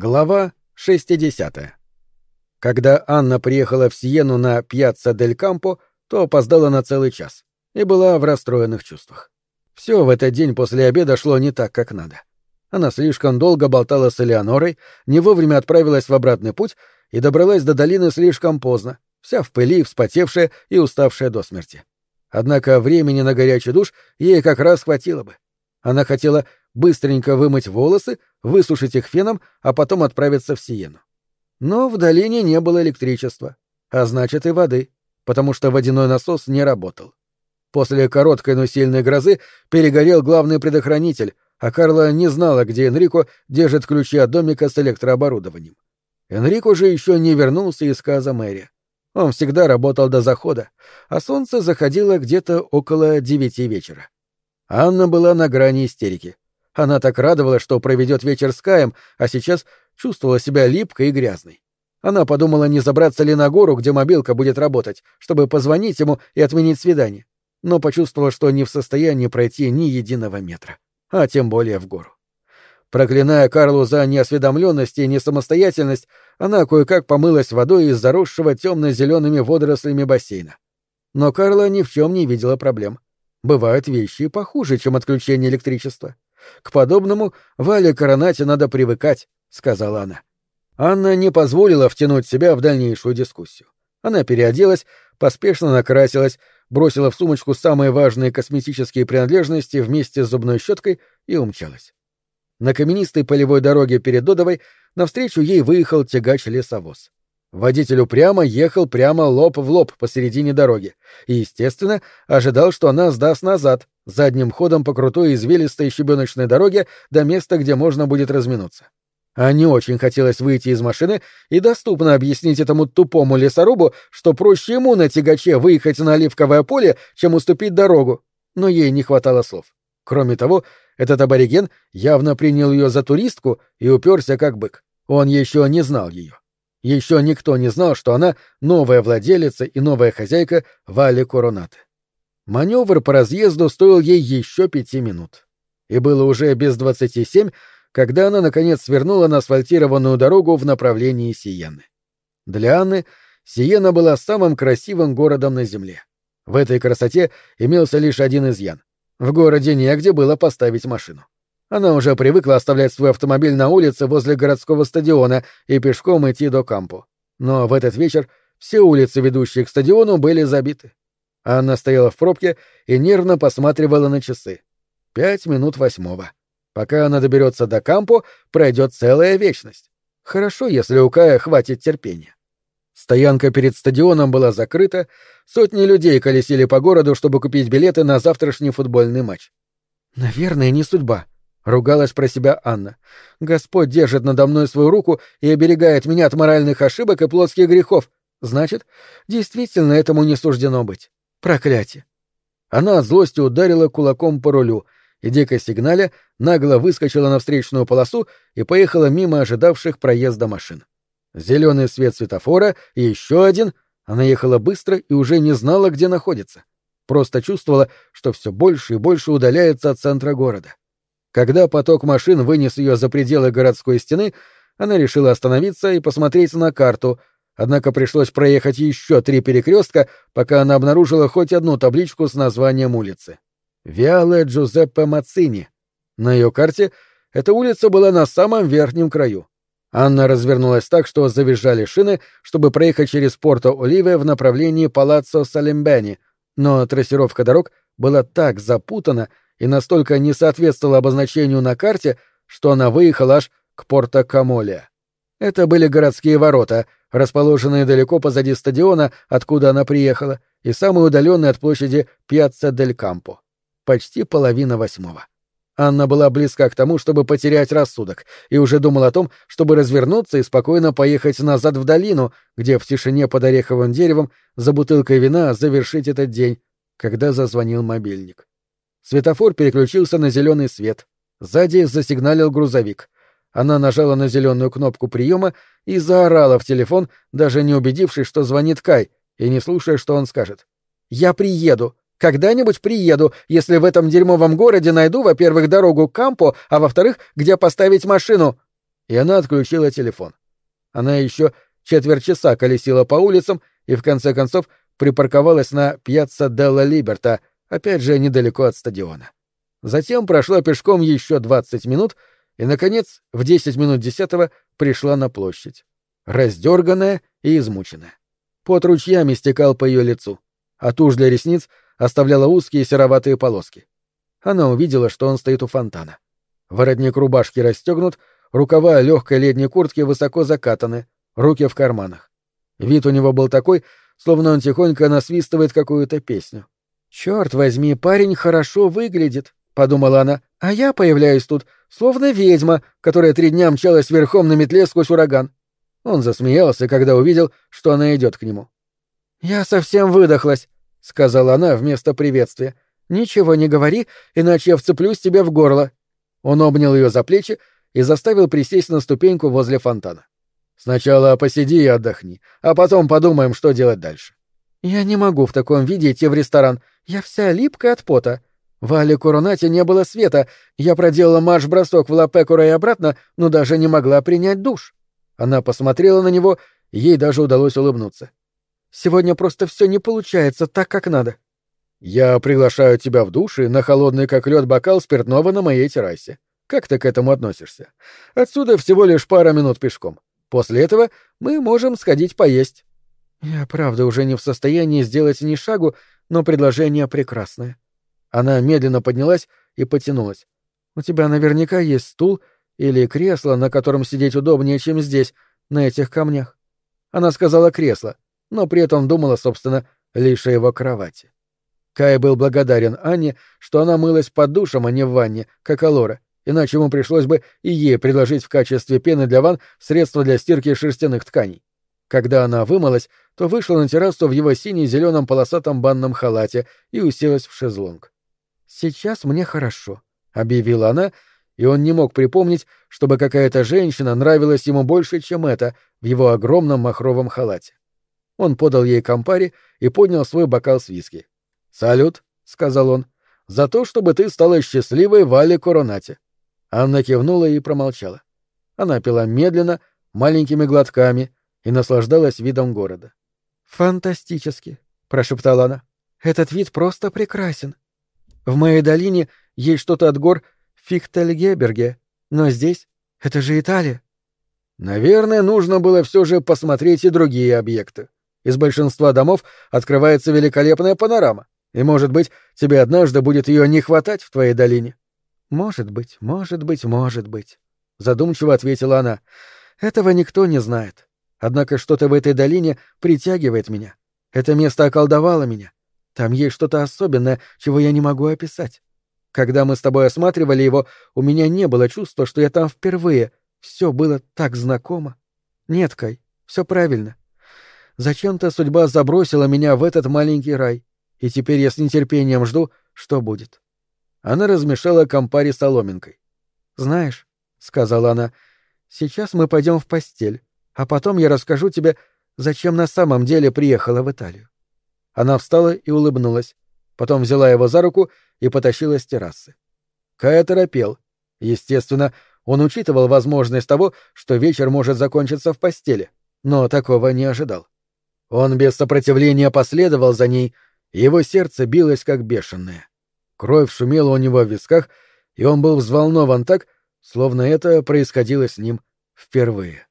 Глава 60. Когда Анна приехала в Сиену на Пьяцца дель Кампо, то опоздала на целый час и была в расстроенных чувствах. Все в этот день после обеда шло не так, как надо. Она слишком долго болтала с Элеонорой, не вовремя отправилась в обратный путь и добралась до долины слишком поздно, вся в пыли, вспотевшая и уставшая до смерти. Однако времени на горячий душ ей как раз хватило бы. Она хотела быстренько вымыть волосы, высушить их феном, а потом отправиться в Сиену. Но в долине не было электричества, а значит и воды, потому что водяной насос не работал. После короткой, но сильной грозы перегорел главный предохранитель, а Карла не знала, где Энрико держит ключи от домика с электрооборудованием. Энрико же еще не вернулся из Каза Мэри. Он всегда работал до захода, а солнце заходило где-то около девяти вечера. Анна была на грани истерики. Она так радовалась, что проведет вечер с Каем, а сейчас чувствовала себя липкой и грязной. Она подумала, не забраться ли на гору, где мобилка будет работать, чтобы позвонить ему и отменить свидание, но почувствовала, что не в состоянии пройти ни единого метра, а тем более в гору. Проклиная Карлу за неосведомленность и несамостоятельность, она кое-как помылась водой из заросшего темно-зелеными водорослями бассейна. Но Карла ни в чем не видела проблем. Бывают вещи похуже, чем отключение электричества. К подобному Вале Коронате надо привыкать, — сказала она. Анна не позволила втянуть себя в дальнейшую дискуссию. Она переоделась, поспешно накрасилась, бросила в сумочку самые важные косметические принадлежности вместе с зубной щеткой и умчалась. На каменистой полевой дороге перед Додовой навстречу ей выехал тягач-лесовоз. Водитель упрямо ехал прямо лоб в лоб посередине дороги и, естественно, ожидал, что она сдаст назад, задним ходом по крутой извилистой щебеночной дороге до места, где можно будет разминуться. А не очень хотелось выйти из машины и доступно объяснить этому тупому лесорубу, что проще ему на тягаче выехать на оливковое поле, чем уступить дорогу. Но ей не хватало слов. Кроме того, этот абориген явно принял ее за туристку и уперся как бык. Он еще не знал ее. Еще никто не знал, что она новая владелица и новая хозяйка Вали Коронаты. Маневр по разъезду стоил ей еще пяти минут. И было уже без двадцати семь, когда она, наконец, свернула на асфальтированную дорогу в направлении Сиены. Для Анны Сиена была самым красивым городом на Земле. В этой красоте имелся лишь один изъян. В городе негде было поставить машину. Она уже привыкла оставлять свой автомобиль на улице возле городского стадиона и пешком идти до кампу. Но в этот вечер все улицы, ведущие к стадиону, были забиты. Анна стояла в пробке и нервно посматривала на часы. Пять минут восьмого. Пока она доберется до кампу, пройдет целая вечность. Хорошо, если у Кая хватит терпения. Стоянка перед стадионом была закрыта, сотни людей колесили по городу, чтобы купить билеты на завтрашний футбольный матч. «Наверное, не судьба», Ругалась про себя Анна. Господь держит надо мной свою руку и оберегает меня от моральных ошибок и плотских грехов. Значит, действительно этому не суждено быть. Проклятие. Она от злости ударила кулаком по рулю и, дико сигналя, нагло выскочила на встречную полосу и поехала мимо ожидавших проезда машин. Зеленый свет светофора и еще один. Она ехала быстро и уже не знала, где находится. Просто чувствовала, что все больше и больше удаляется от центра города. Когда поток машин вынес ее за пределы городской стены, она решила остановиться и посмотреть на карту, однако пришлось проехать еще три перекрестка, пока она обнаружила хоть одну табличку с названием улицы. Виале Джузеппе Мацини. На ее карте эта улица была на самом верхнем краю. Анна развернулась так, что завизжали шины, чтобы проехать через Порто-Оливе в направлении Палаццо Салембени, но трассировка дорог была так запутана, и настолько не соответствовала обозначению на карте, что она выехала аж к Порто-Камоле. Это были городские ворота, расположенные далеко позади стадиона, откуда она приехала, и самые удаленные от площади Пьяцца дель Кампо. Почти половина восьмого. Анна была близка к тому, чтобы потерять рассудок, и уже думала о том, чтобы развернуться и спокойно поехать назад в долину, где в тишине под ореховым деревом за бутылкой вина завершить этот день, когда зазвонил мобильник. Светофор переключился на зеленый свет. Сзади засигналил грузовик. Она нажала на зеленую кнопку приема и заорала в телефон, даже не убедившись, что звонит Кай, и не слушая, что он скажет. «Я приеду. Когда-нибудь приеду, если в этом дерьмовом городе найду, во-первых, дорогу к Кампо, а во-вторых, где поставить машину». и она отключила телефон. Она еще четверть часа колесила по улицам и в конце концов припарковалась на Пьяцца Делла Либерта, опять же недалеко от стадиона. Затем прошла пешком еще двадцать минут и, наконец, в десять минут десятого пришла на площадь. Раздерганная и измученная. Пот ручьями стекал по ее лицу, а тушь для ресниц оставляла узкие сероватые полоски. Она увидела, что он стоит у фонтана. Воротник рубашки расстегнут, рукава легкой летней куртки высоко закатаны, руки в карманах. Вид у него был такой, словно он тихонько насвистывает какую-то песню. «Черт возьми, парень хорошо выглядит», — подумала она, — «а я появляюсь тут, словно ведьма, которая три дня мчалась верхом на метле сквозь ураган». Он засмеялся, когда увидел, что она идет к нему. «Я совсем выдохлась», — сказала она вместо приветствия. «Ничего не говори, иначе я вцеплюсь тебе в горло». Он обнял ее за плечи и заставил присесть на ступеньку возле фонтана. Сначала посиди и отдохни, а потом подумаем, что делать дальше. Я не могу в таком виде идти в ресторан. Я вся липкая от пота. В Але Коронате не было света. Я проделала марш-бросок в Лапекура и обратно, но даже не могла принять душ. Она посмотрела на него, ей даже удалось улыбнуться. Сегодня просто все не получается так, как надо. Я приглашаю тебя в душ и на холодный как лед бокал спиртного на моей террасе. Как ты к этому относишься? Отсюда всего лишь пара минут пешком. После этого мы можем сходить поесть. Я правда уже не в состоянии сделать ни шагу, но предложение прекрасное. Она медленно поднялась и потянулась. У тебя наверняка есть стул или кресло, на котором сидеть удобнее, чем здесь, на этих камнях. Она сказала кресло, но при этом думала, собственно, лишь о его кровати. Кай был благодарен Анне, что она мылась под душем, а не в ванне, как Алора, иначе ему пришлось бы и ей предложить в качестве пены для ванн средства для стирки шерстяных тканей. Когда она вымылась, то вышла на террасу в его сине-зеленом полосатом банном халате и уселась в шезлонг. «Сейчас мне хорошо», — объявила она, и он не мог припомнить, чтобы какая-то женщина нравилась ему больше, чем эта, в его огромном махровом халате. Он подал ей компари и поднял свой бокал с виски. «Салют», — сказал он, — «за то, чтобы ты стала счастливой в Але Коронате. Анна кивнула и промолчала. Она пила медленно, маленькими глотками и наслаждалась видом города. «Фантастически», — прошептала она. «Этот вид просто прекрасен. В моей долине есть что-то от гор Фихтельгеберге, но здесь — это же Италия». Наверное, нужно было все же посмотреть и другие объекты. Из большинства домов открывается великолепная панорама, и, может быть, тебе однажды будет ее не хватать в твоей долине. «Может быть, может быть, может быть», — задумчиво ответила она. «Этого никто не знает. Однако что-то в этой долине притягивает меня. Это место околдовало меня. Там есть что-то особенное, чего я не могу описать. Когда мы с тобой осматривали его, у меня не было чувства, что я там впервые. Все было так знакомо. Нет, Кай, все правильно. Зачем-то судьба забросила меня в этот маленький рай, и теперь я с нетерпением жду, что будет. Она размешала компари соломинкой. «Знаешь», — сказала она, — «сейчас мы пойдем в постель, а потом я расскажу тебе, зачем на самом деле приехала в Италию». Она встала и улыбнулась, потом взяла его за руку и потащила с террасы. Кая торопел. Естественно, он учитывал возможность того, что вечер может закончиться в постели, но такого не ожидал. Он без сопротивления последовал за ней, его сердце билось как бешеное. Кровь шумела у него в висках, и он был взволнован так, словно это происходило с ним впервые.